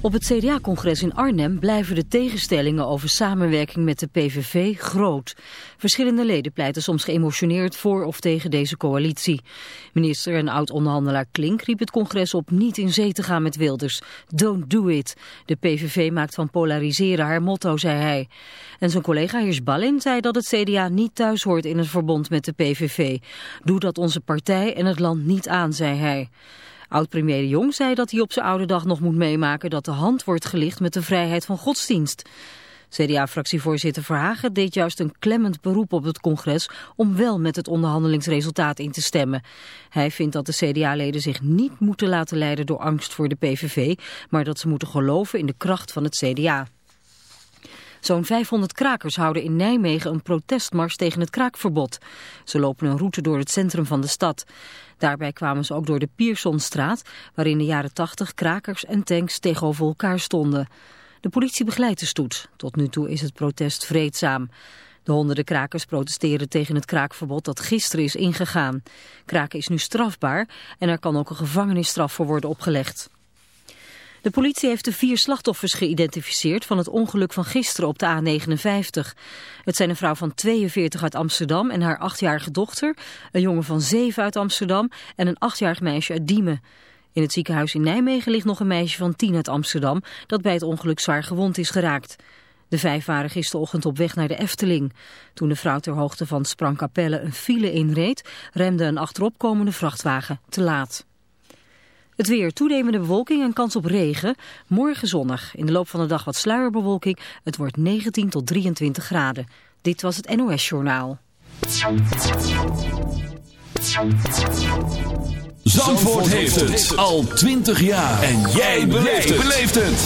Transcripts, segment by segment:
Op het CDA-congres in Arnhem blijven de tegenstellingen over samenwerking met de PVV groot. Verschillende leden pleiten soms geëmotioneerd voor of tegen deze coalitie. Minister en oud-onderhandelaar Klink riep het congres op niet in zee te gaan met Wilders. Don't do it. De PVV maakt van polariseren haar motto, zei hij. En zijn collega Heers Ballin zei dat het CDA niet thuis hoort in het verbond met de PVV. Doe dat onze partij en het land niet aan, zei hij. Oud-premier Jong zei dat hij op zijn oude dag nog moet meemaken dat de hand wordt gelicht met de vrijheid van godsdienst. CDA-fractievoorzitter Verhagen deed juist een klemmend beroep op het congres om wel met het onderhandelingsresultaat in te stemmen. Hij vindt dat de CDA-leden zich niet moeten laten leiden door angst voor de PVV, maar dat ze moeten geloven in de kracht van het CDA. Zo'n 500 krakers houden in Nijmegen een protestmars tegen het kraakverbod. Ze lopen een route door het centrum van de stad. Daarbij kwamen ze ook door de Piersonstraat, waar in de jaren 80 krakers en tanks tegenover elkaar stonden. De politie begeleidt de stoet. Tot nu toe is het protest vreedzaam. De honderden krakers protesteren tegen het kraakverbod dat gisteren is ingegaan. Kraken is nu strafbaar en er kan ook een gevangenisstraf voor worden opgelegd. De politie heeft de vier slachtoffers geïdentificeerd van het ongeluk van gisteren op de A59. Het zijn een vrouw van 42 uit Amsterdam en haar achtjarige dochter, een jongen van 7 uit Amsterdam en een achtjarig meisje uit Diemen. In het ziekenhuis in Nijmegen ligt nog een meisje van 10 uit Amsterdam dat bij het ongeluk zwaar gewond is geraakt. De vijf waren gisterochtend op weg naar de Efteling. Toen de vrouw ter hoogte van Sprangkapelle een file inreed, remde een achteropkomende vrachtwagen te laat. Het weer, toenemende bewolking en kans op regen. Morgen zonnig. In de loop van de dag wat sluierbewolking. Het wordt 19 tot 23 graden. Dit was het NOS Journaal. Zandvoort heeft het al 20 jaar. En jij beleeft het.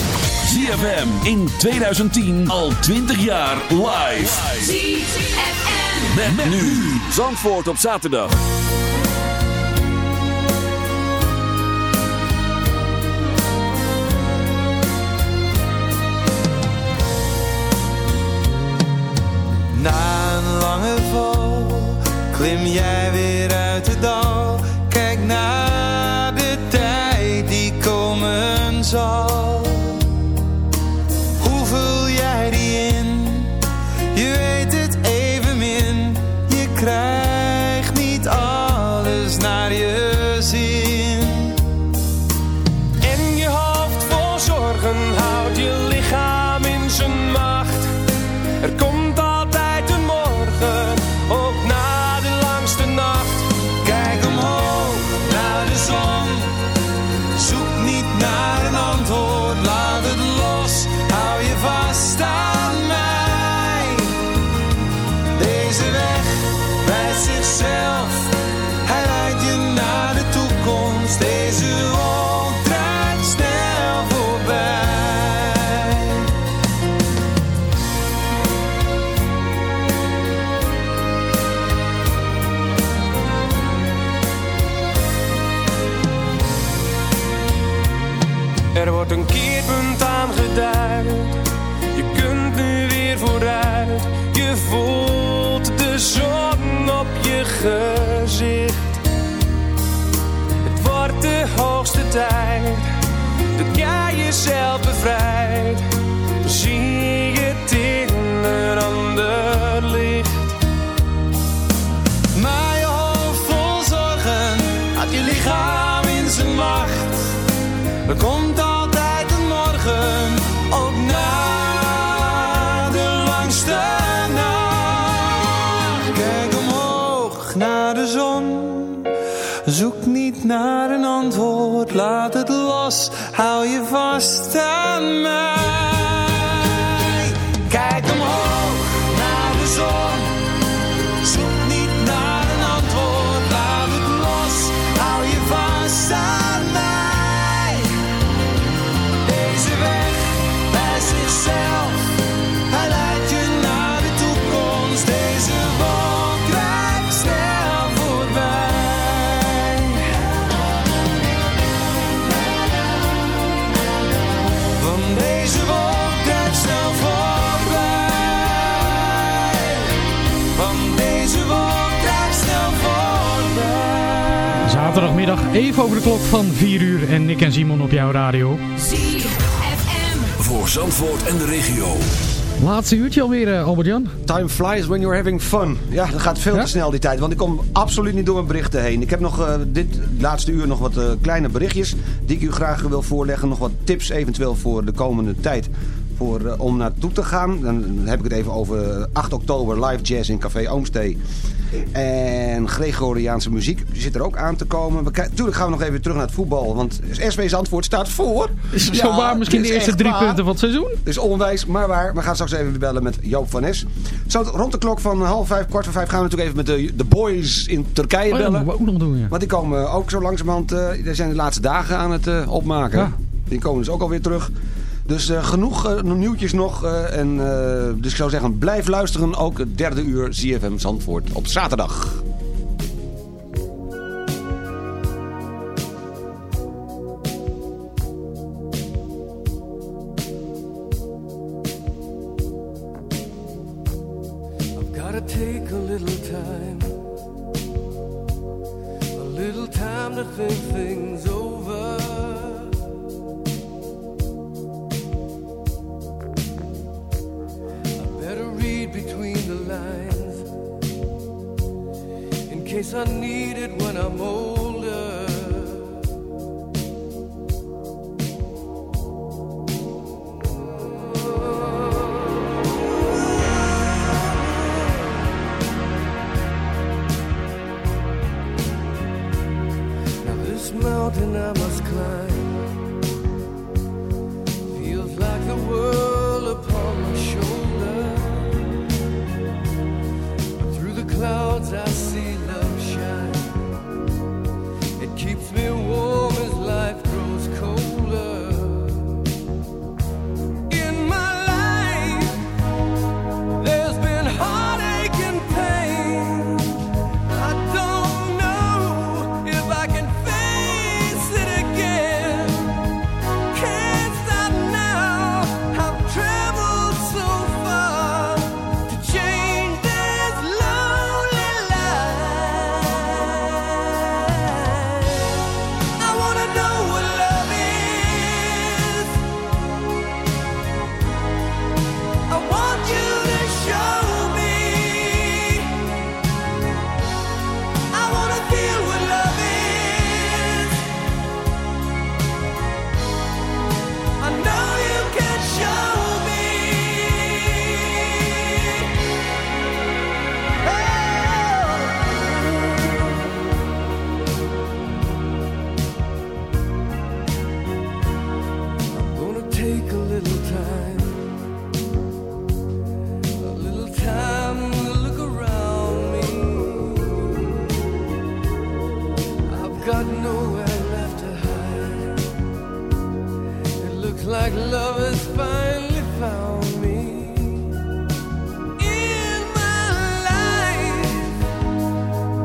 ZFM in 2010 al 20 jaar live. ZFM. Met, nu. Zandvoort op zaterdag. Klim jij Er komt altijd een morgen, ook na de langste nacht. Kijk omhoog naar de zon, zoek niet naar een antwoord. Laat het los, hou je vast aan mij. Goedemiddag, even over de klok van 4 uur en Nick en Simon op jouw radio. ZFM. Voor Zandvoort en de regio. Laatste uurtje alweer, uh, Albert-Jan. Time flies when you're having fun. Ja, dat gaat veel Ja? te snel die tijd. Want ik kom absoluut niet door mijn berichten heen. Ik heb nog uh, dit laatste uur nog wat uh, kleine berichtjes die ik u graag wil voorleggen. Nog wat tips eventueel voor de komende tijd. Voor, uh, om naartoe te gaan. Dan heb ik het even over 8 oktober live jazz in Café Oomstee. En Gregoriaanse muziek zit er ook aan te komen. Natuurlijk gaan we nog even terug naar het voetbal. Want SV Zandvoort staat voor. Is het zo waar misschien de eerste drie waar. punten van het seizoen? Het is onwijs, maar waar. We gaan straks even bellen met Joop van Es. Zo rond de klok van half vijf, kwart voor vijf gaan we natuurlijk even met de, de boys in Turkije oh, ja, bellen. Dat moeten we ook nog doen, ja. Want die komen ook zo langzamerhand, uh, die zijn de laatste dagen aan het uh, opmaken. Ja. Die komen dus ook alweer terug. Dus uh, genoeg uh, nieuwtjes nog. Uh, en, dus ik zou zeggen, blijf luisteren. Ook het derde uur ZFM Zandvoort op zaterdag.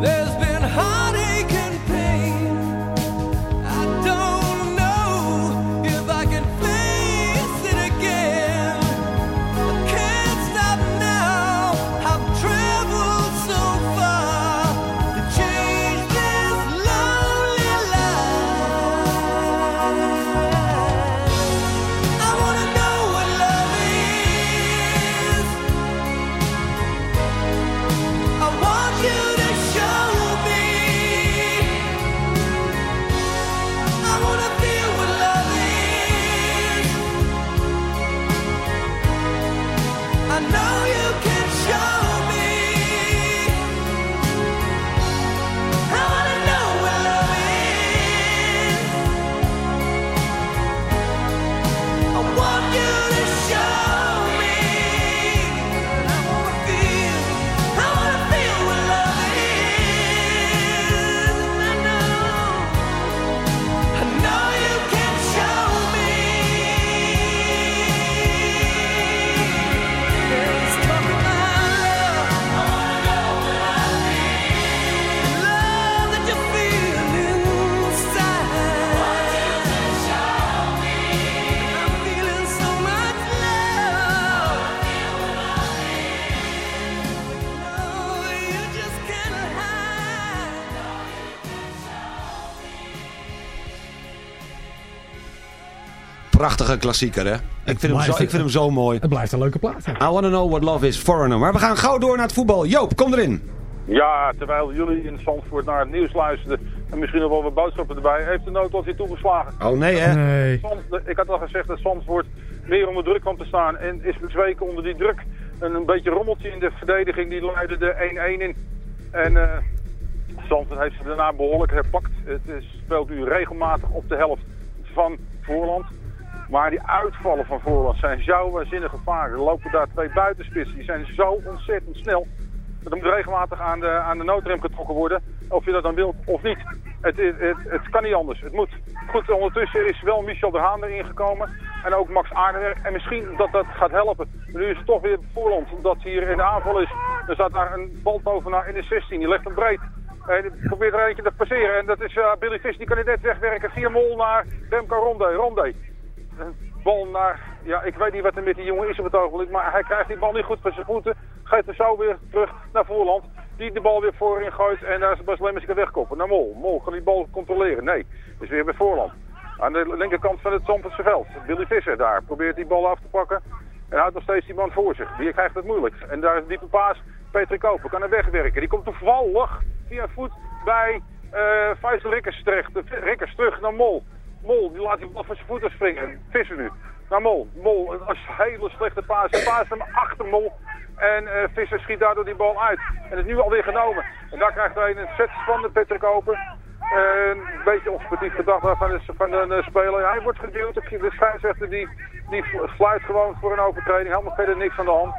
There's prachtige klassieker, hè? Ik vind, hem zo, ik vind hem zo mooi. Het blijft een leuke plaat. I wanna know what love is, Foreigner. Maar we gaan gauw door naar het voetbal. Joop, kom erin. Ja, terwijl jullie in Zandvoort naar het nieuws luisterden en misschien nog wel wat boodschappen erbij, heeft de noodlot hier toegeslagen. Oh nee, hè? Nee. Ik had al gezegd dat Zandvoort meer onder druk kwam te staan en is bezweken onder die druk. En een beetje rommeltje in de verdediging, die leidde de 1-1 in. En eh Zandvoort heeft ze daarna behoorlijk herpakt. Het is, speelt nu regelmatig op de helft van Voorland. Maar die uitvallen van Voorland zijn zo waanzinnig gevaarlijk. Er lopen daar twee buitenspitsen, die zijn zo ontzettend snel. Er moet regelmatig aan de, aan de noodrem getrokken worden. Of je dat dan wilt of niet. Het, het, het, het kan niet anders. Het moet. Goed, ondertussen is wel Michel de Haan erin gekomen. En ook Max Aardenwerk. En misschien dat dat gaat helpen. Nu is het toch weer voorland. Omdat hier in de aanval is. Er staat daar een baltovenaar in de 16. Die legt hem breed. En probeert er eentje te passeren. En dat is eh, Billy Vis. Die kan hij net wegwerken. Via Mol naar Remco Ronde. Ronde. Bal naar... Ja, ik weet niet wat er met die jongen is op het ogenblik. Maar hij krijgt die bal niet goed van zijn voeten. Geeft hem zo weer terug naar Voorland. Die de bal weer voorin gooit. En daar is Bas Lemmers kan wegkoppen. Naar Mol. Mol kan die bal controleren. Nee, is weer bij Voorland. Aan de linkerkant van het Zandvoortse veld. Billy Visser daar. Probeert die bal af te pakken. En houdt nog steeds die man voor zich. Die krijgt het moeilijk. En daar is een diepe paas. Patrick Koper kan hem wegwerken. Die komt toevallig via voet bij eh Faisal Rikkers terecht. Rikkers terug naar Mol. Mol, die laat die van zijn voeten springen. Visser nu. Naar Mol. Mol, een hele slechte paas. Paas hem achter Mol. En eh, Visser schiet daardoor die bal uit. En is nu alweer genomen. En daar krijgt hij een set van de Patrick Koper. een beetje onsportief gedacht van de, van de speler. Hij wordt geduwd. De scheidsrechter die, die fluit gewoon voor een overtreding. Helemaal verder niks aan de hand.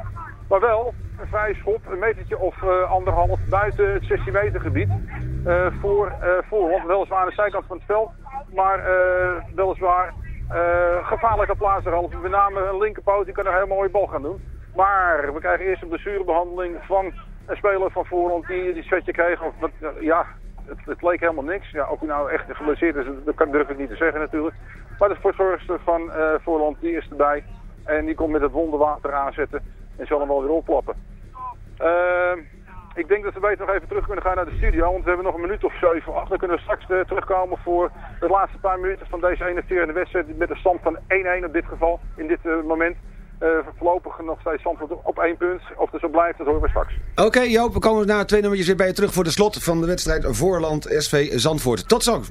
Maar wel een vrije schop, een metertje of eh, anderhalf buiten het 16 meter gebied. eh, voor eh Voorland, weliswaar aan de zijkant van het veld. Maar weliswaar gevaarlijke plaats erhalve. Met name een linkerpoot, die kan een hele mooie bal gaan doen. Maar we krijgen eerst een blessurebehandeling van een speler van Voorland die die setje kreeg. Of, ja, het, het leek helemaal niks. Ja, hij nou echt geblesseerd is, dat kan, durf ik niet te zeggen natuurlijk. Maar de verzorgster van Voorland, die is erbij. En die komt met het wonderwater aanzetten en zal hem wel weer oplappen. Ehm, ik denk dat we beter nog even terug kunnen gaan naar de studio, want we hebben nog een minuut of zeven of acht. Dan kunnen we straks eh, terugkomen voor de laatste paar minuten van deze 41 wedstrijd met een stand van 1-1 op dit geval, in dit eh, moment. Eh, voorlopig nog steeds Zandvoort op één punt. Of het zo blijft, dat horen we straks. Oké Joop, we komen na twee nummertjes weer bij je terug voor de slot van de wedstrijd Voorland SV Zandvoort. Tot zo.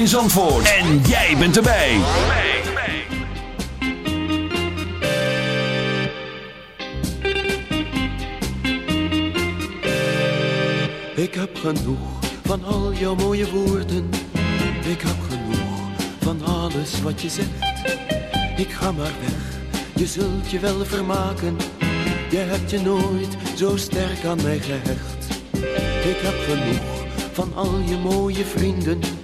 In. En jij bent erbij. Ik heb genoeg van al jouw mooie woorden. Ik heb genoeg van alles wat je zegt. Ik ga maar weg, je zult je wel vermaken. Je hebt je nooit zo sterk aan mij gehecht. Ik heb genoeg van al je mooie vrienden.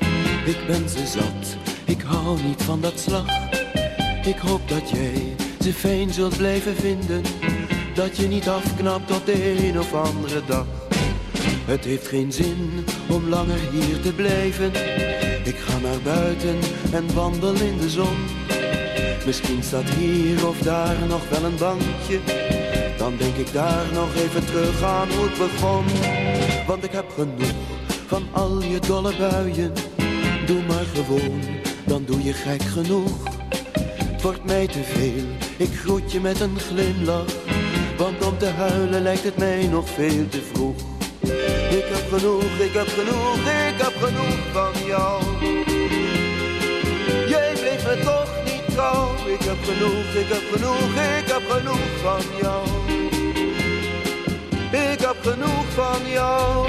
Ik ben ze zat, ik hou niet van dat slag. Ik hoop dat jij ze fijn zult blijven vinden. Dat je niet afknapt op de een of andere dag. Het heeft geen zin om langer hier te blijven. Ik ga naar buiten en wandel in de zon. Misschien staat hier of daar nog wel een bankje. Dan denk ik daar nog even terug aan hoe het begon. Want ik heb genoeg van al je dolle buien. Doe maar gewoon, dan doe je gek genoeg. Het wordt mij te veel, ik groet je met een glimlach. Want om te huilen lijkt het mij nog veel te vroeg. Ik heb genoeg, ik heb genoeg, ik heb genoeg van jou. Jij bleef me toch niet trouw. Ik heb genoeg, ik heb genoeg, ik heb genoeg van jou. Ik heb genoeg van jou.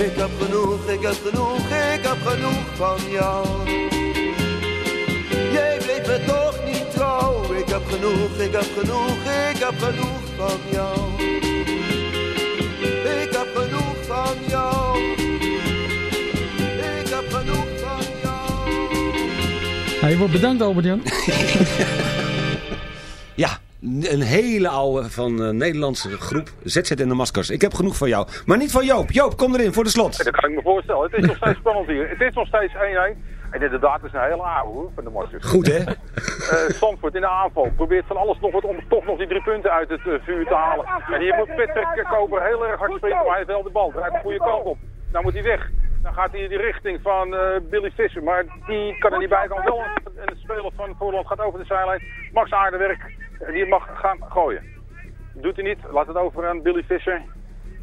Ik heb genoeg, ik heb genoeg, ik heb genoeg van jou. Jij bleef me toch niet trouw. Ik heb genoeg, ik heb genoeg, ik heb genoeg van jou. Ik heb genoeg van jou. Ik heb genoeg van jou. Hij wordt bedankt, Albert-Jan. Een hele oude van een Nederlandse groep. ZZ en de Maskers. Ik heb genoeg van jou. Maar niet van Joop. Joop, kom erin voor de slot. Dat kan ik me voorstellen. Het is nog steeds spannend hier. Het is nog steeds 1-1. En inderdaad, het is een hele oude hoor, van de Masters. Goed hè? Eh Zandvoort in de aanval probeert van alles nog wat om toch nog die drie punten uit het eh, vuur te halen. En hier moet Patrick Koper heel erg hard springen, maar hij heeft wel de bal. Draait de goede kant op. Nou moet hij weg. Dan gaat hij in die richting van Billy Visser. Maar die kan er niet bij komen. Wel en de speler van Voorland gaat over de zijlijn. Max Aardewerk, eh, die mag gaan gooien. Doet hij niet. Laat het over aan Billy Visser.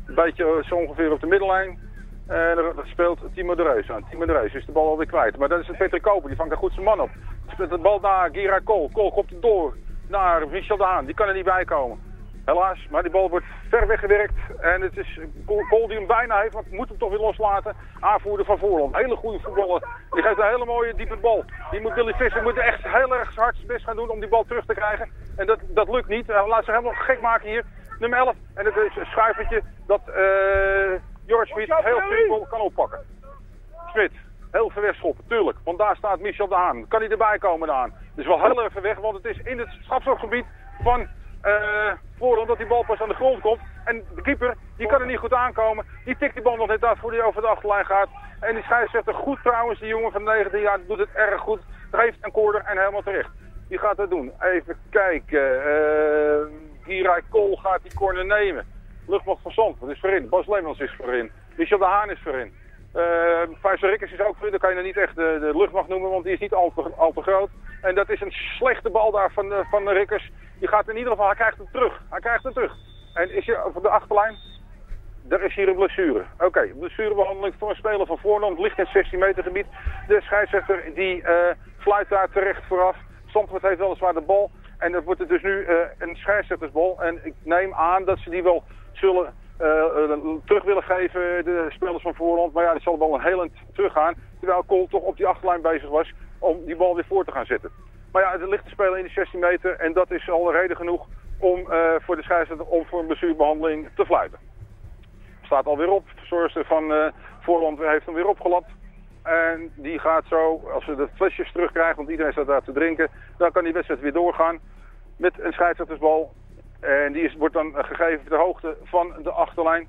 Een beetje eh, zo ongeveer op de middellijn. En daar daar speelt Timo de Reus aan. Timo de Reus is de bal alweer kwijt. Maar dat is het Patrick Koper. Die vangt daar goed zijn man op. Speelt de bal naar Gira Kool. Kool komt er door naar Michel Daan. Die kan er niet bij komen. Helaas, maar die bal wordt ver weggewerkt. En het is Kool die hem bijna heeft, want moet hem toch weer loslaten. Aanvoerder van Voorland. Hele goede voetballer. Die geeft een hele mooie diepe bal. Die moet Billy Visser moet echt heel erg hard zijn best gaan doen om die bal terug te krijgen. En dat, dat lukt niet. Hij laat zich helemaal gek maken hier. Nummer 11. En het is een schuivertje dat eh George Smit heel simpel kan oppakken. Smit, heel ver weg schoppen, tuurlijk. Want daar staat Michel de. Kan hij erbij komen aan? Dus wel heel even weg, want het is in het strafschopgebied van eh Voorland dat die bal pas aan de grond komt. En de keeper, die kan er niet goed aankomen. Die tikt die bal nog net af voor hij over de achterlijn gaat. En die scheidsrechter goed trouwens, die jongen van 19 jaar, doet het erg goed. Geeft een corner en helemaal terecht. Die gaat dat doen. Even kijken. eh Girai Kool gaat die corner nemen. Luchtmacht van Zandvoort is voorin. Bas Leemans is voorin. Michel de Haan is voorin. Uh, Faisal Rikkers is ook voorin. Dan kan je nou niet echt de, de luchtmacht noemen, want die is niet al te, al te groot. En dat is een slechte bal daar van, van de Rikkers. Die gaat in ieder geval, hij krijgt hem terug. Hij krijgt hem terug. En is je op de achterlijn? Er is hier een blessure. Oké, blessurebehandeling voor een speler van Voorland. Ligt in het 16 meter gebied. De scheidsrechter die uh, fluit daar terecht vooraf. Zandvoort heeft weliswaar de bal. En dat wordt het dus nu uh, een scheidsrechtersbal. En ik neem aan dat ze die wel zullen terug willen geven, de spelers van Voorland. Maar ja, die zal wel een heel eind teruggaan. Terwijl Kool toch op die achterlijn bezig was om die bal weer voor te gaan zetten. Maar ja, er ligt te spelen in de 16 meter. En dat is al reden genoeg om voor de scheidsrechter om voor een blessurebehandeling te fluiten staat alweer op. Verzorgster van uh, Voorland heeft hem weer opgelapt. En die gaat zo, als we de flesjes terugkrijgen, want iedereen staat daar te drinken, dan kan die wedstrijd weer doorgaan met een scheidsrechtersbal. En die is, wordt dan gegeven ter hoogte van de achterlijn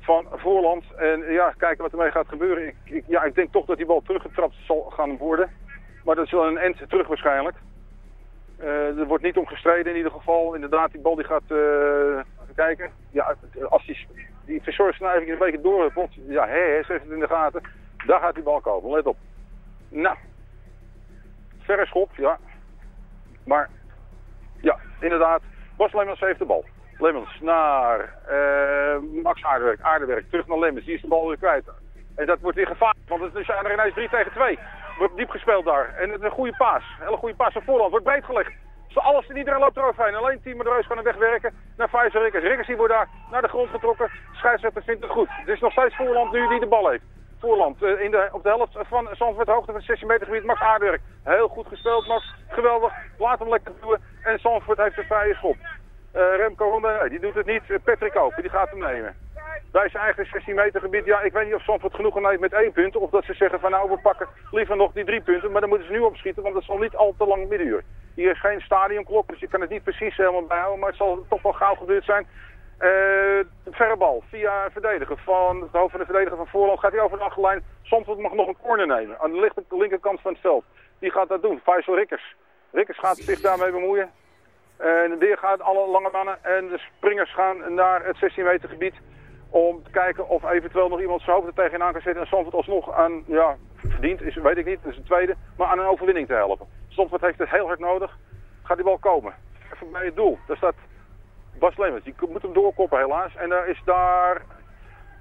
van Voorland. En ja, kijken wat ermee gaat gebeuren. Ik, ja, ik denk toch dat die bal teruggetrapt zal gaan worden. Maar dat is wel een end terug waarschijnlijk. Eh, er wordt niet om gestreden in ieder geval. Inderdaad, die bal die gaat... even kijken. Ja, als die, die een beetje doorhuppelt. Ja, hè, ze heeft het in de gaten. Daar gaat die bal komen. Let op. Nou. Verre schop, ja. Maar, ja, inderdaad. Bas Lemmens heeft de bal. Lemmens naar eh, Max Aardewerk. Aardewerk terug naar Lemmens. Die is de bal weer kwijt. En dat wordt weer gevaarlijk, want het zijn er ineens 3 tegen 2. Wordt diep gespeeld daar. En het is een goede paas. Hele goede paas van voorland. Wordt breed gelegd. Zo alles, iedereen loopt eroverheen. Alleen Timo de Reus kan hem wegwerken naar Faisal Rikkers. Rikkers die wordt daar naar de grond getrokken. Scheidsrechter vindt het goed. Het is nog steeds Voorland nu die de bal heeft. Voorland eh, in de, op de helft van Zandvoort, hoogte van het 16 meter gebied. Max Aardewerk. Heel goed gespeeld, Max. Geweldig. Laat hem lekker doen. En Zandvoort heeft een vrije schop. Eh, Remco Ronde, die doet het niet. Eh, Patrick Open, die gaat hem nemen. Bij zijn eigen 16 meter gebied, ja, ik weet niet of Zandvoort genoegen heeft met één punt. Of dat ze zeggen van nou, we pakken liever nog die drie punten. Maar dan moeten ze nu opschieten, want het zal niet al te lang middenuur. Hier is geen stadionklok, dus je kan het niet precies helemaal bijhouden. Maar het zal toch wel gauw gebeurd zijn. Eh verre bal via een verdediger van het hoofd van de verdediger van Voorland gaat hij over de achterlijn. Zandvoort mag nog een corner nemen aan de linkerkant van het veld. Die gaat dat doen, Faisal Rikkers. Rikkers gaat zich daarmee bemoeien. En weer gaan alle lange mannen en de springers gaan naar het 16 meter gebied. Om te kijken of eventueel nog iemand zijn hoofd er tegenaan kan zetten. En Zandvoort alsnog aan, ja, verdiend is, weet ik niet, dat is een tweede. Maar aan een overwinning te helpen. Zandvoort heeft het heel hard nodig. Gaat die bal komen. Even bij het doel. Daar staat Bas Lemmens. Die moet hem doorkoppen helaas. En daar is daar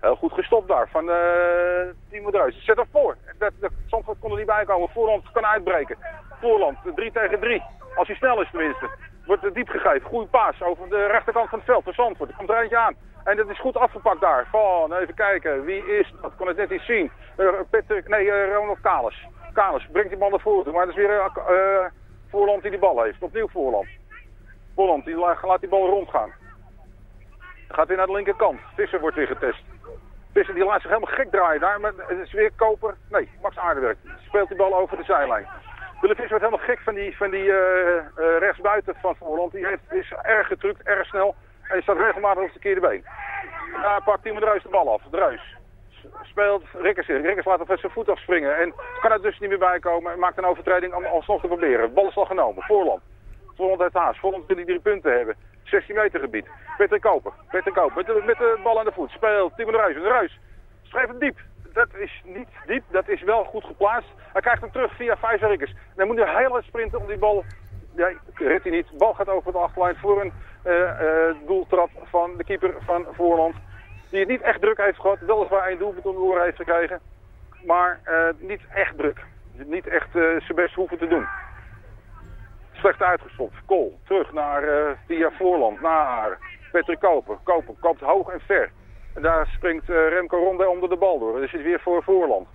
heel goed gestopt daar van eh Timo Druis. Zet hem voor. Dat, dat, Zandvoort kon er niet bij komen. Voorland kan uitbreken. Voorland 3 tegen 3. Als hij snel is tenminste. Wordt diep gegeven. Goede paas over de rechterkant van het veld. Voor Zandvoort. Er komt er eentje aan. En dat is goed afgepakt daar. Van, even kijken. Wie is dat? kon het net niet zien. Eh, Patrick, nee, eh, Ronald Kalis. Kalis brengt die bal naar voren. Maar het is weer eh, Voorland die die bal heeft. Opnieuw Voorland. Voorland die la- laat die bal rondgaan. Gaat weer naar de linkerkant. Visser wordt weer getest. Visser die laat zich helemaal gek draaien daar. Maar het is weer Koper. Nee, Max Aardewerk. Speelt die bal over de zijlijn. Willem Visser wordt helemaal gek van die, van die eh, eh, rechtsbuiten van Voorland. Die heeft, is erg gedrukt, erg snel. Die staat regelmatig op het verkeerde been. Daar pakt Timo Druis de bal af. Druis speelt Rikkers in. Rikkers laat op zijn voet afspringen. En kan er dus niet meer bij komen. En maakt een overtreding om alsnog te proberen. De bal is al genomen. Voorland. Voorland uit Haas. Voorland wil die drie punten hebben. 16 meter gebied. Peter Koper. Peter Koper. Met de, met de bal aan de voet. Speelt Timo de Ruis. De Ruis. Schrijft hem diep. Dat is niet diep. Dat is wel goed geplaatst. Hij krijgt hem terug via Faisal Rikkers. En dan moet hij heel hard sprinten om die bal... Ja, redt hij niet. Bal gaat over de achterlijn voor een eh, eh, doeltrap van de keeper van Voorland. Die het niet echt druk heeft gehad. Weliswaar één doelpunt om de oren heeft gekregen. Maar eh, niet echt druk. Niet echt zijn best hoeven te doen. Slecht uitgestopt. Kool. Terug naar via Voorland. Naar Patrick Koper. Koper koopt hoog en ver. En daar springt Remco Ronde onder de bal door. Dus het weer voor Voorland.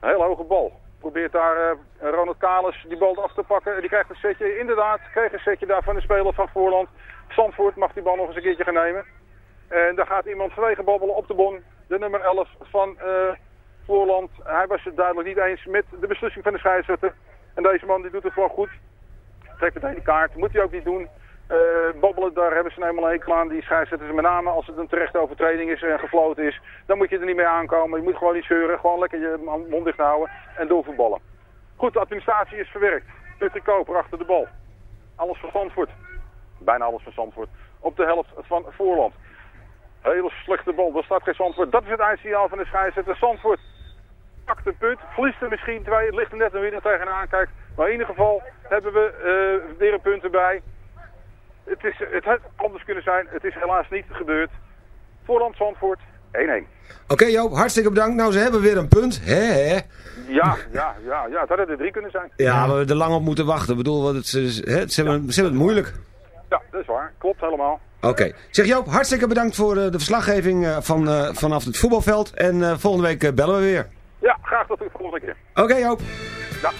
Een hele hoge bal. Probeert daar eh, Ronald Kalis die bal af te pakken. Die krijgt een setje. Inderdaad, kreeg een setje daar van de speler van Voorland. Zandvoort mag die bal nog eens een keertje gaan nemen. En daar gaat iemand vanwege babbelen op de bon. De nummer 11 van eh, Voorland. Hij was het duidelijk niet eens met de beslissing van de scheidsrechter. En deze man die doet het gewoon goed. Trekt meteen die kaart. Moet hij ook niet doen. Eh babbelen, daar hebben ze nou helemaal een hekel aan. Die scheidsrechters met name als het een terechte overtreding is en gefloten is. Dan moet je er niet mee aankomen. Je moet gewoon niet zeuren. Gewoon lekker je mond dicht houden en doorvoetballen. Goed, de administratie is verwerkt. Patrick Koper achter de bal. Alles van Zandvoort. Bijna alles van Zandvoort. Op de helft van Voorland. Hele slechte bal. Dat staat geen Zandvoort. Dat is het eindsignaal van de scheidsrechter. Zandvoort pakt een punt. Verliest er misschien twee. Het ligt er net een winnaar tegenaan. Kijk. Maar in ieder geval hebben we eh, weer een punt erbij. Het, is, het had anders kunnen zijn. Het is helaas niet gebeurd. Voorland Zandvoort 1-1. Oké Joop, hartstikke bedankt. Nou, ze hebben weer een punt. Hè, hè? Ja, ja, ja, ja. Het hadden er drie kunnen zijn. Ja, we hebben er lang op moeten wachten. Ik bedoel, want het, ze, hè, ze, hebben, ze hebben het moeilijk. Ja, dat is waar. Klopt helemaal. Oké. Zeg Joop, hartstikke bedankt voor eh, de verslaggeving eh, van, eh, vanaf het voetbalveld. En volgende week bellen we weer. Ja, graag tot de volgende keer. Oké Joop. Ja.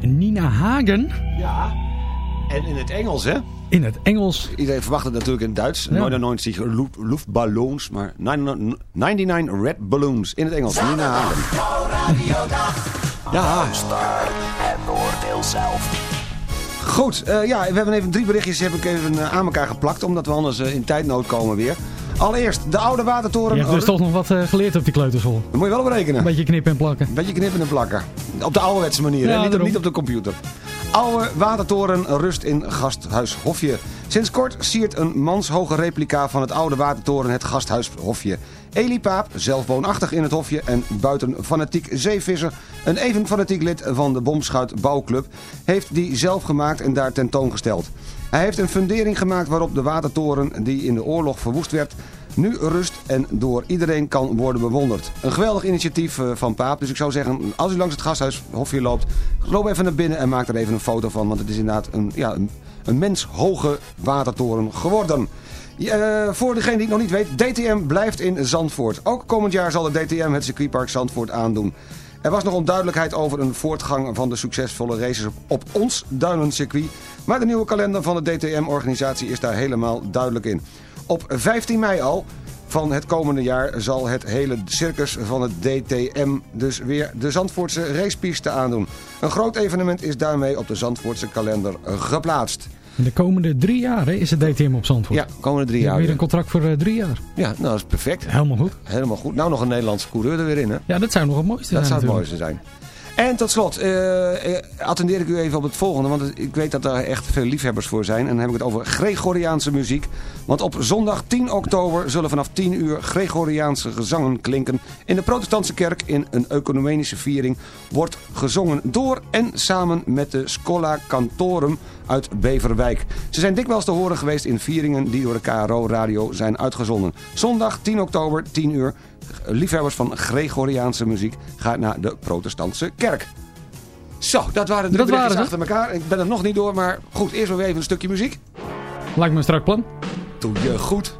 Nina Hagen. Ja. En in het Engels, hè? In het Engels. Iedereen verwacht het natuurlijk in het Duits. Ja. 99 Luft- Luftballons, maar 99 Red Balloons in het Engels. Nina Hagen. Ja. En oordeel zelf. Goed, eh, ja, we hebben even drie berichtjes heb ik even eh, aan elkaar geplakt, omdat we anders eh, in tijdnood komen weer. Allereerst, de oude watertoren. Je hebt dus toch nog wat eh, geleerd op die kleuterschool. Dat moet je wel berekenen. Een beetje knippen en plakken. Beetje knippen en plakken. Op de ouderwetse manier, hè? Ja, Niet, op, daarom. niet op de computer. Oude watertoren rust in Gasthuis Hofje. Sinds kort siert een manshoge replica van het oude watertoren het Gasthuis Hofje. Elie Paap, zelf woonachtig in het hofje en buiten fanatiek zeevisser... een even fanatiek lid van de Bomschuit Bouwclub... heeft die zelf gemaakt en daar tentoongesteld. Hij heeft een fundering gemaakt waarop de watertoren die in de oorlog verwoest werd... nu rust en door iedereen kan worden bewonderd. Een geweldig initiatief eh, van Paap. Dus ik zou zeggen, als u langs het gasthuis Hofje loopt... loop even naar binnen en maak er even een foto van. Want het is inderdaad een, ja, een, menshoge watertoren geworden. Eh, voor degene die het nog niet weet, DTM blijft in Zandvoort. Ook komend jaar zal de DTM het circuitpark Zandvoort aandoen. Er was nog onduidelijkheid over een voortgang van de succesvolle races op, ons duinencircuit. Maar de nieuwe kalender van de DTM-organisatie is daar helemaal duidelijk in. Op 15 mei al van het komende jaar zal het hele circus van het DTM dus weer de Zandvoortse racepiste aandoen. Een groot evenement is daarmee op de Zandvoortse kalender geplaatst. De komende drie jaar hè, is het DTM op Zandvoort. Ja, komende drie Je jaar. weer een contract voor eh, drie jaar. Ja, nou dat is perfect. Helemaal goed. Helemaal goed. Nou nog een Nederlandse coureur er weer in hè. Ja, dat zou nog het mooiste Dat zijn zou het natuurlijk. mooiste zijn. En tot slot, eh, eh, attendeer ik u even op het volgende, want ik weet dat er echt veel liefhebbers voor zijn. En dan heb ik het over Gregoriaanse muziek. Want op zondag 10 oktober zullen vanaf 10 uur Gregoriaanse gezangen klinken in de protestantse kerk in een ecumenische viering. Wordt gezongen door en samen met de Schola Cantorum uit Beverwijk. Ze zijn dikwijls te horen geweest in vieringen die door de KRO-radio zijn uitgezonden. Zondag 10 oktober, 10 uur. Liefhebbers van Gregoriaanse muziek, ga naar de protestantse kerk. Zo, dat waren de berichtjes achter elkaar. Ik ben er nog niet door, maar goed, eerst weer even een stukje muziek. Lijkt me een strak plan. Doe je goed.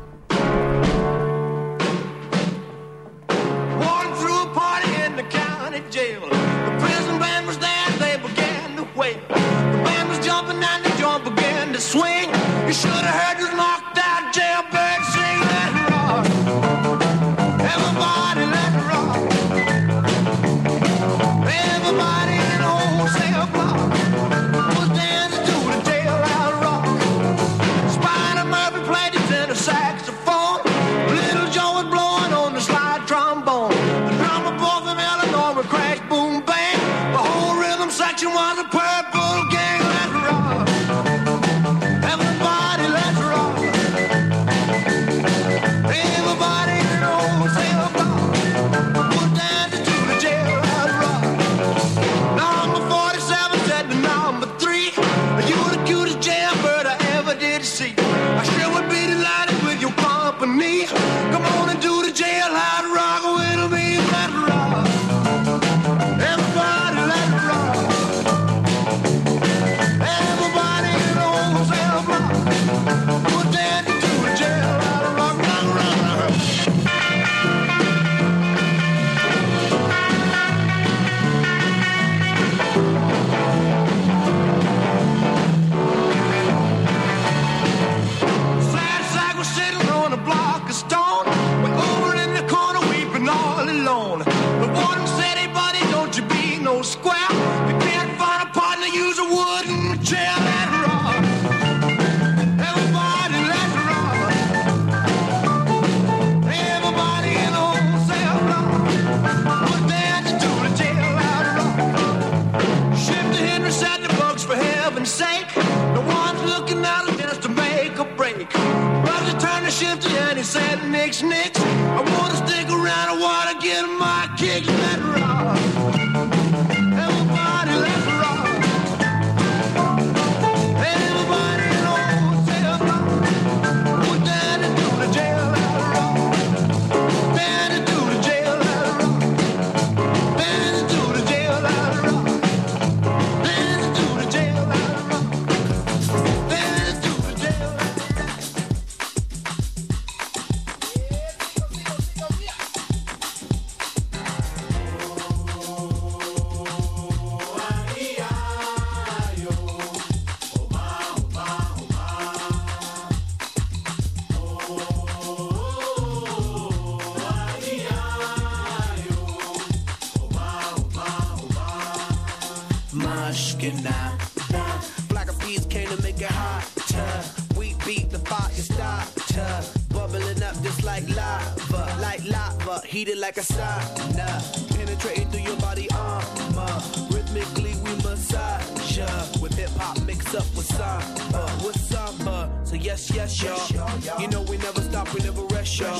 Yes, yes, y'all. You know we never stop, we never rest, y'all.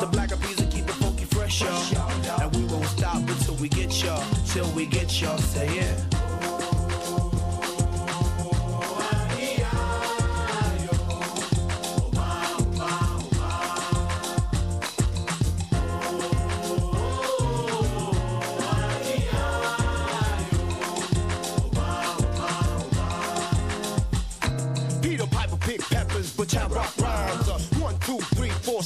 The black peas will keep it funky fresh, y'all. And we won't stop until we get y'all. Till we get y'all. Say it. Peter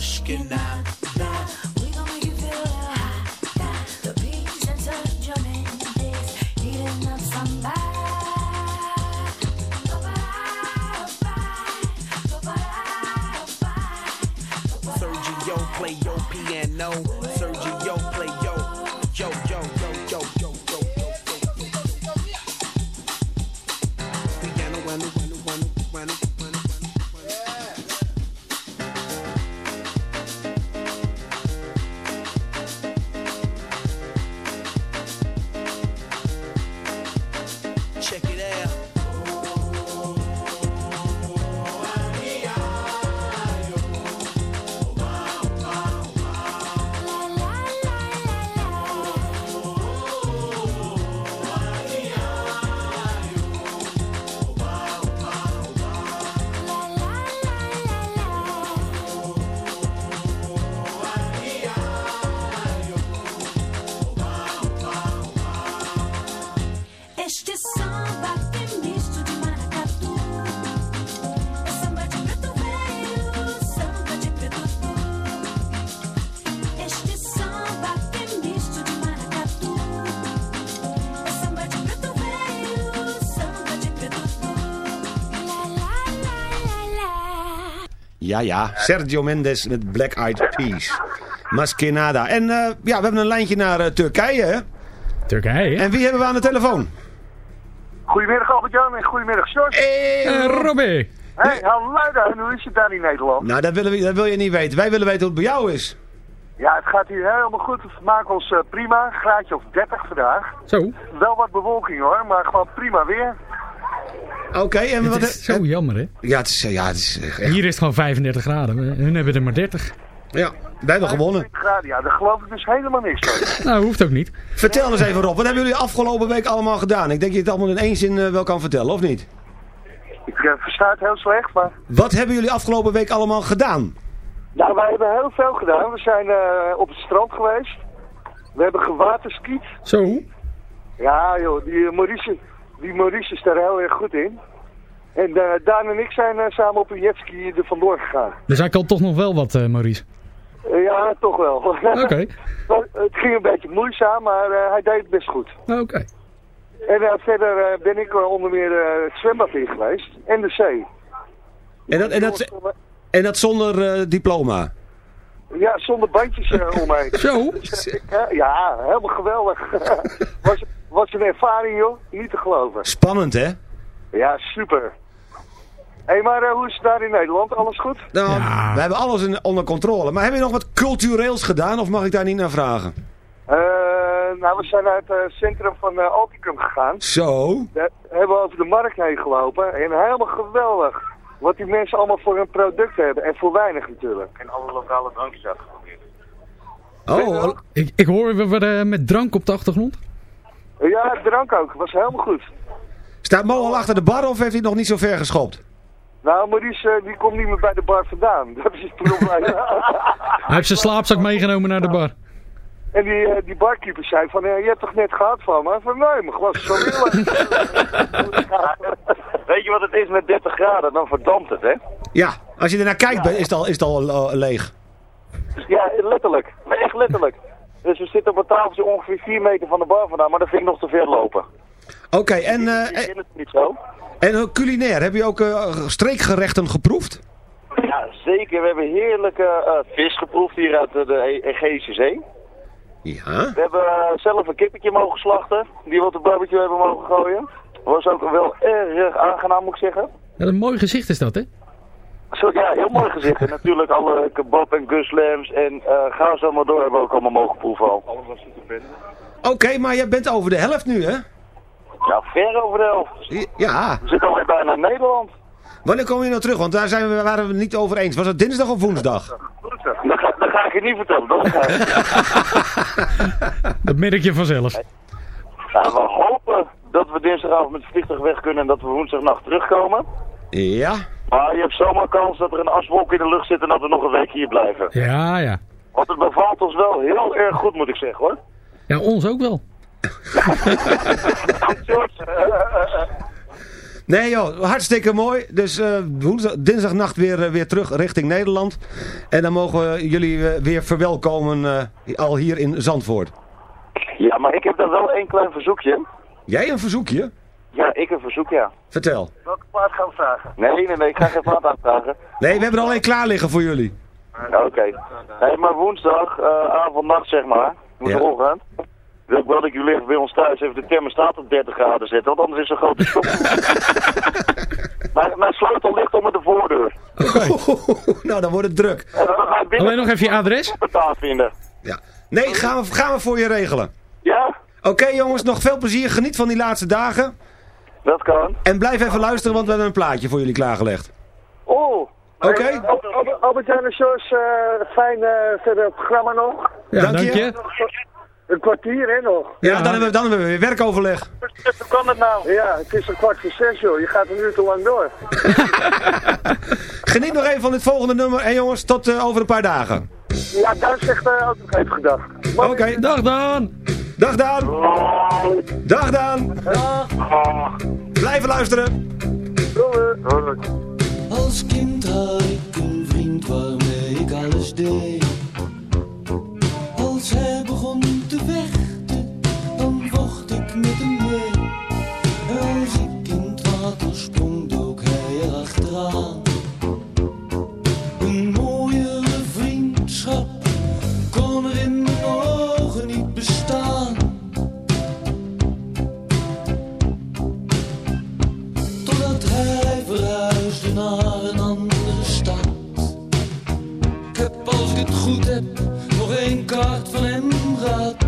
aşkına Ja, ja. Sergio Mendes met Black Eyed Peas. Maskenada. En eh, ja, we hebben een lijntje naar eh, Turkije, hè? Turkije? En wie hebben we aan de telefoon? Goedemiddag Albert-Jan en goedemiddag Sjors. Eh, Robbie. Hey, hallo en hoe is het daar in Nederland? Nou, dat, willen we, dat wil je niet weten. Wij willen weten hoe het bij jou is. Ja, het gaat hier helemaal goed. We maken ons prima. Graadje of 30 vandaag. Zo. Wel wat bewolking hoor, maar gewoon prima weer. Oké, en Het wat... is zo jammer, hè? Ja, het is, eh, ja, het is echt... Hier is het gewoon 35 graden. Hun hebben er maar 30. Ja, wij hebben gewonnen. 20 graden, ja, daar geloof ik dus helemaal niks van. Nou, hoeft ook niet. Vertel eens even Rob, wat hebben jullie afgelopen week allemaal gedaan? Ik denk dat je het allemaal in één zin eh, wel kan vertellen, of niet? Ik eh, versta het heel slecht, maar... Wat hebben jullie afgelopen week allemaal gedaan? Nou, wij hebben heel veel gedaan. We zijn eh, op het strand geweest. We hebben gewaterskiet. Zo. Ja joh, die eh, Maurice, die Maurice is daar heel erg goed in. En eh, Daan en ik zijn eh, samen op een jetski er vandoor gegaan. Dus hij kan toch nog wel wat, eh, Maurice. Ja, toch wel. Oké. Het ging een beetje moeizaam, maar eh, hij deed het best goed. Oké. En verder eh, ben ik er onder meer eh, het zwembad in geweest. En de zee. En dat, en dat, en dat zonder eh, diploma? Ja, zonder bandjes eh, omheen. Zo? Ja, ja, helemaal geweldig. was, was een ervaring joh, niet te geloven. Spannend, hè? Ja, super. Hé, hey, maar eh, hoe is het daar in Nederland? Alles goed? Nou, we hebben alles in, onder controle. Maar heb je nog wat cultureels gedaan of mag ik daar niet naar vragen? Eh, nou, we zijn naar het centrum van eh Alticum gegaan. Zo? Daar hebben we over de markt heen gelopen. En helemaal geweldig. Wat die mensen allemaal voor hun product hebben. En voor weinig natuurlijk. En alle lokale drankjes uitgeprobeerd. Oh, Ik, ik hoor we worden met drank op de achtergrond. Ja, drank ook. Was helemaal goed. Staat Mo al achter de bar of heeft hij nog niet zo ver geschopt? Nou, Maurice, eh, die komt niet meer bij de bar vandaan. Dat is het probleem. Hij heeft zijn slaapzak meegenomen naar de bar. en die, eh, die barkeeper zei van, eh, je hebt toch net gehad van me? Van, nee, mijn glas is zo willen. Weet je wat het is met 30 graden? Dan verdampt het, hè? Ja, als je ernaar kijkt is het al, is het al leeg. Ja, letterlijk. Maar echt letterlijk. Dus we zitten op een tafeltje ongeveer 4 meter van de bar vandaan, maar dat vind ik nog te ver lopen. Oké, en, eh, Ik vind het niet zo. en eh, culinair, heb je ook eh, streekgerechten geproefd? Ja, zeker. We hebben heerlijke eh, vis geproefd hier uit de, E- Egeïsche Zee. Ja. We hebben eh, zelf een kippetje mogen slachten, die we op de barbecue hebben mogen gooien. Was ook wel erg aangenaam, moet ik zeggen. Ja, een mooi gezicht is dat, hè? Zo, ja, heel mooi gezicht. En natuurlijk alle kebab en guslams en eh ga zo maar door, hebben we ook allemaal mogen proeven al. Alles was te vinden. Oké, maar jij bent over de helft nu, hè? Ja, ver over de helft. Ja. We zitten alweer bijna in Nederland. Wanneer kom je nou terug? Want daar zijn we, waren we het niet over eens. Was het dinsdag of woensdag? Dat ga, dat ga ik je niet vertellen. Dat ga ik. Dat merk je vanzelf. Ja, we hopen dat we dinsdagavond met het vliegtuig weg kunnen en dat we woensdagnacht terugkomen. Ja. Maar je hebt zomaar kans dat er een aswolk in de lucht zit en dat we nog een week hier blijven. Ja, ja. Want het bevalt ons wel heel erg goed, moet ik zeggen hoor. Ja, ons ook wel. Nee joh, hartstikke mooi. Dus eh, woensdag, dinsdagnacht weer, eh, weer terug richting Nederland. En dan mogen we jullie eh, weer verwelkomen eh, al hier in Zandvoort. Ja, maar ik heb dan wel één klein verzoekje. Jij een verzoekje? Ja, ik een verzoek, ja. Vertel. Welke plaat gaan we vragen? Nee, nee, nee, ik ga geen plaat aanvragen. Nee, we hebben er al één klaar liggen voor jullie. Ja, Oké. Nee, maar woensdag, eh avond, nacht zeg maar, woensdagochtend, wil ik wel dat jullie even bij ons thuis even de thermostaat op 30 graden zetten, want anders is er een grote shock. mijn, mijn sleutel ligt onder de voordeur. nou, dan wordt het druk. Ik binnen Alleen nog even je adres? betaald vinden. Ja. Nee, gaan we, gaan we voor je regelen. Ja? Oké jongens, nog veel plezier. Geniet van die laatste dagen. Dat kan. En blijf even luisteren, want we hebben een plaatje voor jullie klaargelegd. Oh. Oké. Hey, Al- Al- Albert-Jan en Jos, eh, fijn eh verder programma nog. Ja, Dank dank je. je. Een kwartier, hè, nog? Ja, dan hebben we, dan hebben we weer werkoverleg. Hoe kan het nou? Ja, het is een kwart voor zes, joh. Je gaat een uur te lang door. Geniet nog even van dit volgende nummer. En jongens, tot eh, over een paar dagen. Ja, daar zegt eh ook nog even gedag. Oké. Dag dan. Dag Daan. Dag Daan. Blijven luisteren. Als kind had ik een vriend waarmee ik alles deed. Als hij begon te vechten, dan vocht ik met hem mee. Als ik in het water sprong, dook hij erachteraan. Naar een andere stad. Ik heb als ik het goed heb nog één kaart van hem gehad.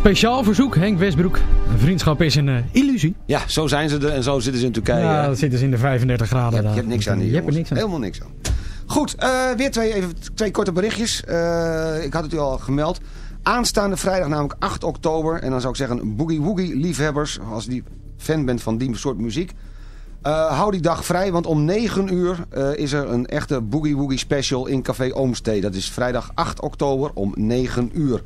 Speciaal verzoek, Henk Westbroek. Vriendschap is een eh, illusie. Ja, zo zijn ze er en zo zitten ze in Turkije. Ja, dan zitten ze in de 35 graden. je, daar. je hebt niks aan die Je hebt er niks aan. Helemaal niks aan. Goed, eh, weer twee, even, twee korte berichtjes. Eh, ik had het u al gemeld. Aanstaande vrijdag, namelijk 8 oktober. En dan zou ik zeggen, boogie woogie liefhebbers. Als je die fan bent van die soort muziek. hou die dag vrij, want om 9 uur is er een echte boogie woogie special in Café Oomstee. Dat is vrijdag 8 oktober om 9 uur.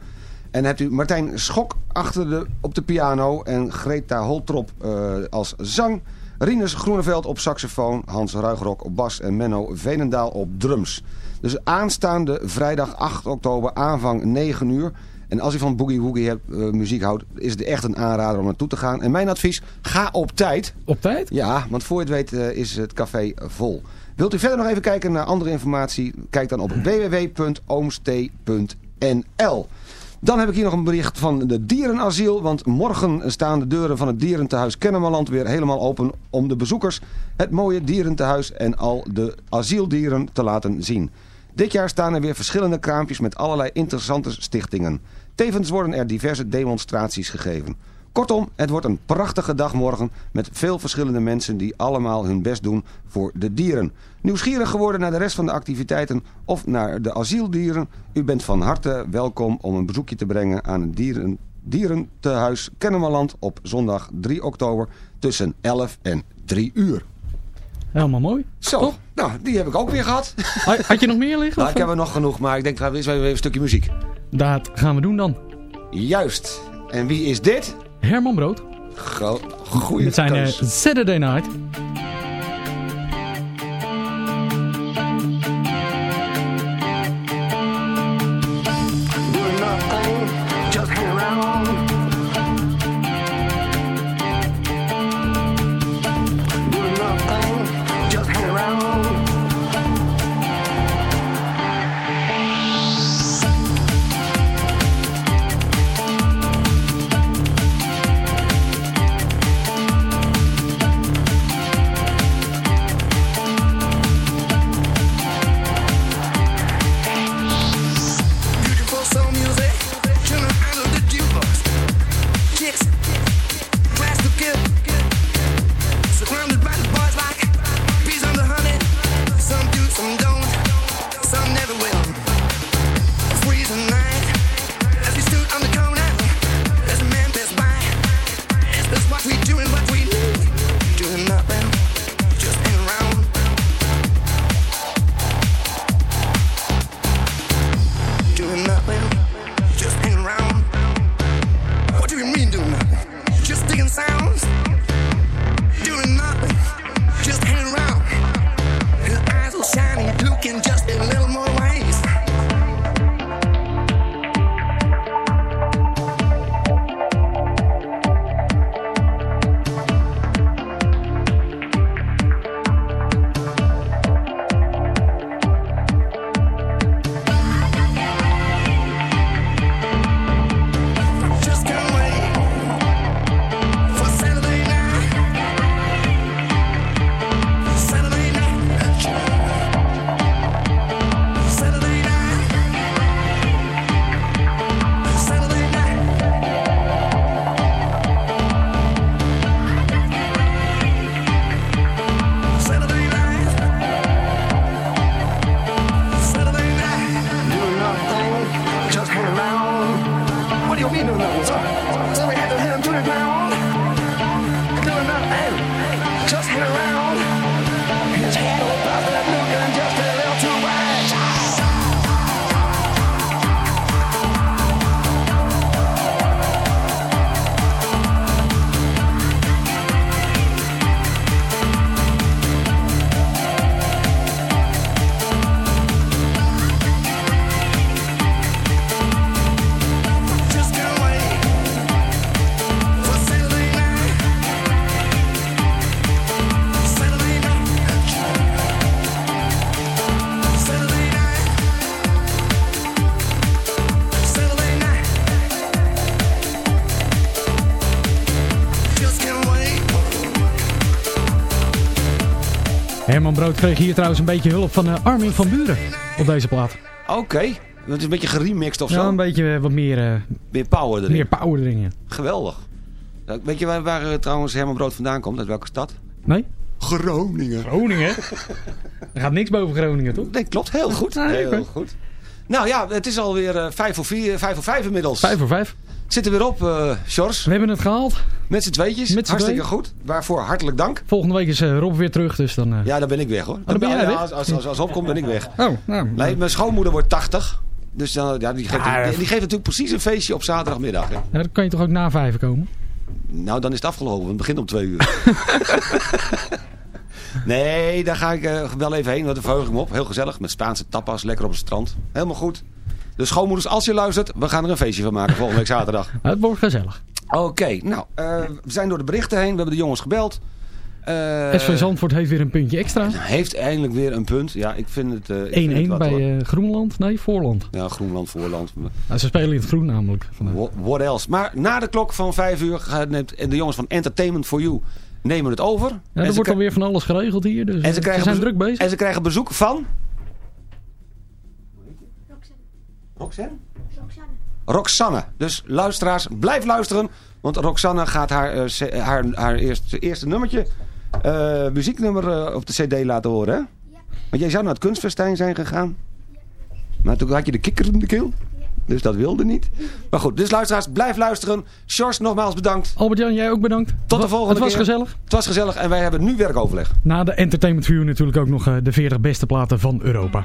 En hebt u Martijn Schok achter de, op de piano en Greta Holtrop eh, als zang. Rinus Groeneveld op saxofoon, Hans Ruigrok op bas en Menno Veenendaal op drums. Dus aanstaande vrijdag 8 oktober aanvang 9 uur. En als u van Boogie Woogie hebt, eh, muziek houdt, is het echt een aanrader om naartoe te gaan. En mijn advies, ga op tijd. Op tijd? Ja, want voor je het weet eh, is het café vol. Wilt u verder nog even kijken naar andere informatie? Kijk dan op www.oomstee.nl Dan heb ik hier nog een bericht van de dierenasiel. Want morgen staan de deuren van het dierentehuis Kennemerland weer helemaal open... om de bezoekers het mooie dierentehuis en al de asieldieren te laten zien. Dit jaar staan er weer verschillende kraampjes met allerlei interessante stichtingen. Tevens worden er diverse demonstraties gegeven. Kortom, het wordt een prachtige dag morgen met veel verschillende mensen die allemaal hun best doen voor de dieren. Nieuwsgierig geworden naar de rest van de activiteiten of naar de asieldieren? U bent van harte welkom om een bezoekje te brengen aan het dieren, dierentehuis Kennemerland op zondag 3 oktober tussen 11 en 3 uur. Helemaal mooi. Zo, nou die heb ik ook weer gehad. Had, je nog meer liggen? Nou, ik heb er nog genoeg, maar ik denk we eens even een stukje muziek. Dat gaan we doen dan. Juist. En wie is dit? Herman Brood. Go goeie Met zijn eh. Saturday Night. Brood kreeg hier trouwens een beetje hulp van eh, Armin van Buren op deze plaat. Oké. Het is een beetje geremixed of Ja, zo. een beetje eh, wat meer, eh, Meer power erin. meer power erin. ja. Geweldig. Ja, Weet je waar, waar trouwens Herman Brood vandaan komt? Uit welke stad? Nee? Groningen. Groningen? er gaat niks boven Groningen, toch? Nee, klopt. Heel goed. Heel goed. Nou ja, het is alweer eh, vijf voor, vier, vijf voor vijf inmiddels. Vijf voor vijf. Zit er weer op, Sjors. We hebben het gehaald. Met z'n tweetjes. Met Hartstikke goed. Waarvoor hartelijk dank. Volgende week is eh, Rob weer terug, dus dan... eh, Ja, dan ben ik weg hoor. dan ben jij ja, weg? Als, als, als, als Rob komt, ben ik weg. Oh, nou. Nee, mijn schoonmoeder wordt 80. Dus dan, ja, die, geeft, Ja, die, die geeft natuurlijk precies een feestje op zaterdagmiddag. Hè. ja, dan kan je toch ook na vijf komen? Nou, dan is het afgelopen. Het begint om twee uur. nee, daar ga ik wel even heen. Want daar verheug ik me op. Heel gezellig. Met Spaanse tapas. Lekker op het strand. Helemaal goed. Dus schoonmoeders, als je luistert. We gaan er een feestje van maken volgende week zaterdag. Het wordt gezellig. Oké, nou. eh, we zijn door de berichten heen. We hebben de jongens gebeld. Eh, SV Zandvoort heeft weer een puntje extra. 1-1 Heeft eindelijk weer een punt. Ja, ik vind het... eh, ik vind het wat, hoor. bij eh, Groenland. Nee, Voorland. Ja, Groenland, Voorland. Nou, ze spelen in het groen namelijk. What, what else? Maar na de klok van 5 uur neemt de jongens van Entertainment for You nemen het over. Ja, En er wordt alweer van alles geregeld hier. Dus en eh, ze, zijn druk bezig. En ze krijgen bezoek van... Roxanne? Roxanne. Dus luisteraars, blijf luisteren. Want Roxanne gaat haar, eh, c- haar, haar eerste, eerste nummertje, eh, muzieknummer eh, op de cd laten horen. Hè? Want jij zou naar het kunstfestijn zijn gegaan. Maar toen had je de kikker in de keel. Dus dat wilde niet. Maar goed, dus luisteraars, blijf luisteren. Sjors, nogmaals bedankt. Albert-Jan, jij ook bedankt. Tot de volgende Het was keer. gezellig. Het was gezellig en wij hebben nu werkoverleg. Na de Entertainment View natuurlijk ook nog eh, de 40 beste platen van Europa.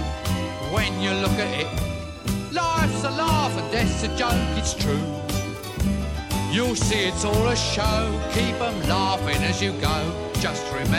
when you look at it. Life's a laugh and death's a joke, it's true. You'll see it's all a show, keep 'em laughing as you go. Just remember.